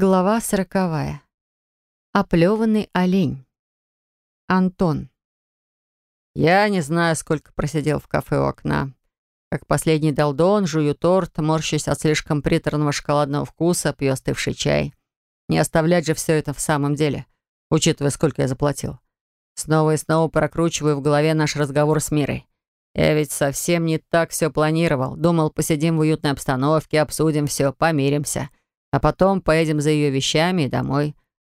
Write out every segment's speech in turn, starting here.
Глава сороковая. Оплеванный олень. Антон. Я не знаю, сколько просидел в кафе у окна. Как последний долдон, жую торт, морщусь от слишком приторного шоколадного вкуса, пью остывший чай. Не оставлять же все это в самом деле, учитывая, сколько я заплатил. Снова и снова прокручиваю в голове наш разговор с Мирой. Я ведь совсем не так все планировал. Думал, посидим в уютной обстановке, обсудим все, помиримся. А потом поедем за ее вещами и домой.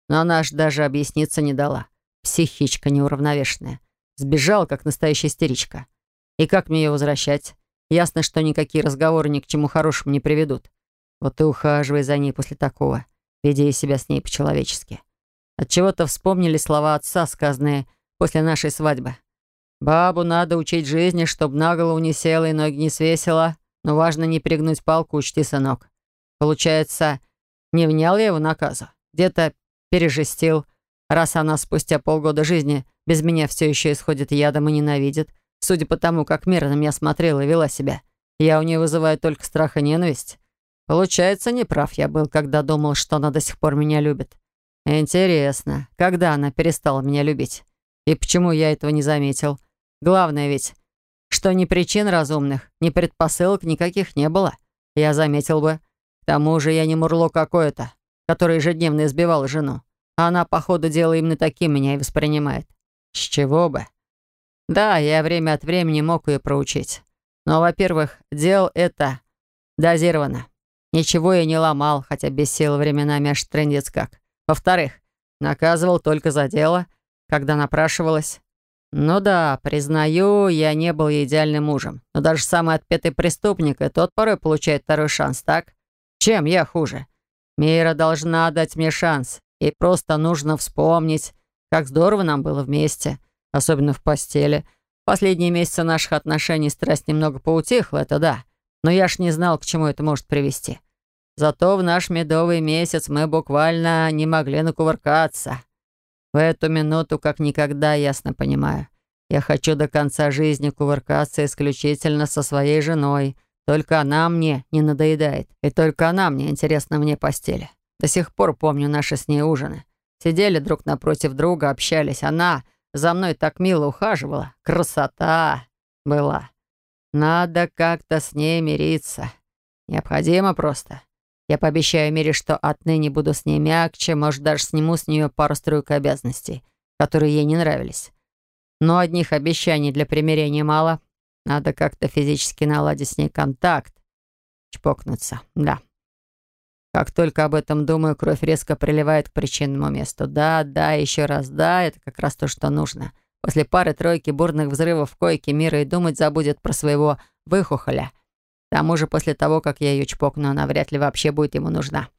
Но она ж даже объясниться не дала. Психичка неуравновешенная. Сбежала, как настоящая истеричка. И как мне ее возвращать? Ясно, что никакие разговоры ни к чему хорошему не приведут. Вот и ухаживай за ней после такого, ведя себя с ней по-человечески. Отчего-то вспомнили слова отца, сказанные после нашей свадьбы. «Бабу надо учить жизни, чтоб на голову не села и ноги не свесила, но важно не перегнуть палку, учти, сынок. Получается, не внял я его наказу. Где-то пережестил, раз она спустя полгода жизни без меня все еще исходит ядом и ненавидит. Судя по тому, как мирно меня смотрела и вела себя, я у нее вызываю только страх и ненависть. Получается, неправ я был, когда думал, что она до сих пор меня любит. Интересно, когда она перестала меня любить? И почему я этого не заметил? Главное ведь, что ни причин разумных, ни предпосылок никаких не было. Я заметил бы. К тому же я не мурло какое-то, который ежедневно избивал жену. А она, по ходу дела, именно таким меня и воспринимает. С чего бы? Да, я время от времени мог ее проучить. Но, во-первых, делал это дозированно. Ничего я не ломал, хотя бесил временами аж трендец как. Во-вторых, наказывал только за дело, когда напрашивалось. Ну да, признаю, я не был идеальным мужем. Но даже самый отпетый преступник, и тот порой получает второй шанс, так? Чем я хуже? Мира должна дать мне шанс. И просто нужно вспомнить, как здорово нам было вместе, особенно в постели. Последние месяцы наших отношений страсть немного поутихла, это да. Но я ж не знал, к чему это может привести. Зато в наш медовый месяц мы буквально не могли накувыркаться. В эту минуту, как никогда, ясно понимаю. Я хочу до конца жизни кувыркаться исключительно со своей женой, только она мне не надоедает, и только она мне интересна вне постели. До сих пор помню наши с ней ужины. Сидели друг напротив друга, общались. Она за мной так мило ухаживала. Красота была. Надо как-то с ней мириться. Необходимо просто. Я пообещаю Мире, что отныне буду с ней мягче, может, даже сниму с нее пару-стройку обязанностей, которые ей не нравились. Но одних обещаний для примирения мало. Надо как-то физически наладить с ней контакт. Чпокнуться, да. Как только об этом думаю, кровь резко приливает к причинному месту. Да, да, еще раз да, это как раз то, что нужно. После пары-тройки бурных взрывов в койке мира и думать забудет про своего выхухоля. К тому же после того, как я ее чпокну, она вряд ли вообще будет ему нужна.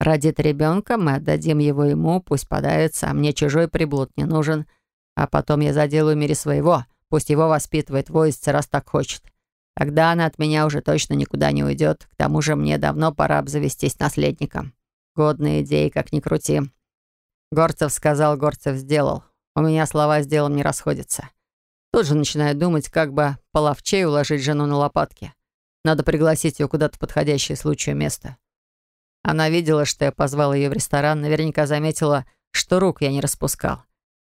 Родит ребенка, мы отдадим его ему, пусть подавится, а мне чужой приблуд не нужен. А потом я заделаю мире своего, Пусть его воспитывает воист, раз так хочет. Тогда она от меня уже точно никуда не уйдет. К тому же мне давно пора обзавестись наследником. Годная идея, как ни крути. Горцев сказал, Горцев сделал. У меня слова «сделал» не расходятся. Тут же начинаю думать, как бы половчей уложить жену на лопатки. Надо пригласить ее куда-то в подходящее случаю место. Она видела, что я позвал ее в ресторан, наверняка заметила, что рук я не распускал.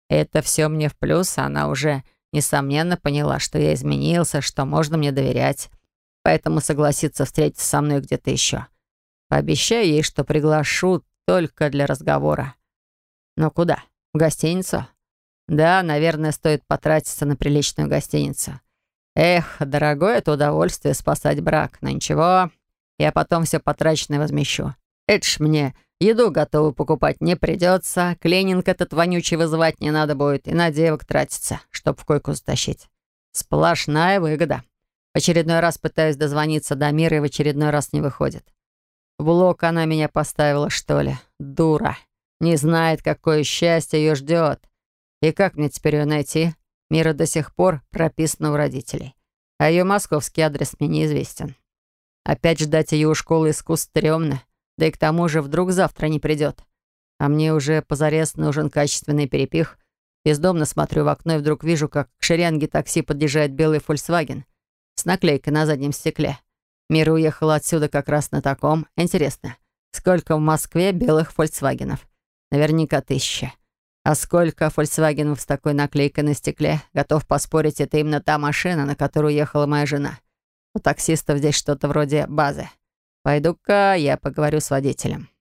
Это все мне в плюс, она уже Несомненно, поняла, что я изменился, что можно мне доверять. Поэтому согласится встретиться со мной где-то еще. Пообещаю ей, что приглашу только для разговора. Но куда? В гостиницу? Да, наверное, стоит потратиться на приличную гостиницу. Эх, дорогое это удовольствие спасать брак. Но ничего, я потом все потраченное возмещу. Это ж мне Еду готовую покупать не придется, клининг этот вонючий вызывать не надо будет, и на девок тратиться, чтоб в койку затащить. Сплошная выгода. В очередной раз пытаюсь дозвониться до мира, и в очередной раз не выходит. В блок она меня поставила, что ли? Дура. Не знает, какое счастье ее ждет. И как мне теперь ее найти? Мира до сих пор прописана у родителей. А ее московский адрес мне неизвестен. Опять ждать ее у школы искусств стрёмно. Да и к тому же вдруг завтра не придет. А мне уже позарез нужен качественный перепих. Бездомно смотрю в окно и вдруг вижу, как к шеренге такси подъезжает белый «Фольксваген» с наклейкой на заднем стекле. Мира уехала отсюда как раз на таком. Интересно, Сколько в Москве белых «Фольксвагенов»? Наверняка тысяча. А сколько «Фольксвагенов» с такой наклейкой на стекле? Готов поспорить, это именно та машина, на которую ехала моя жена. У таксистов здесь что-то вроде базы. Пойду-ка я поговорю с водителем.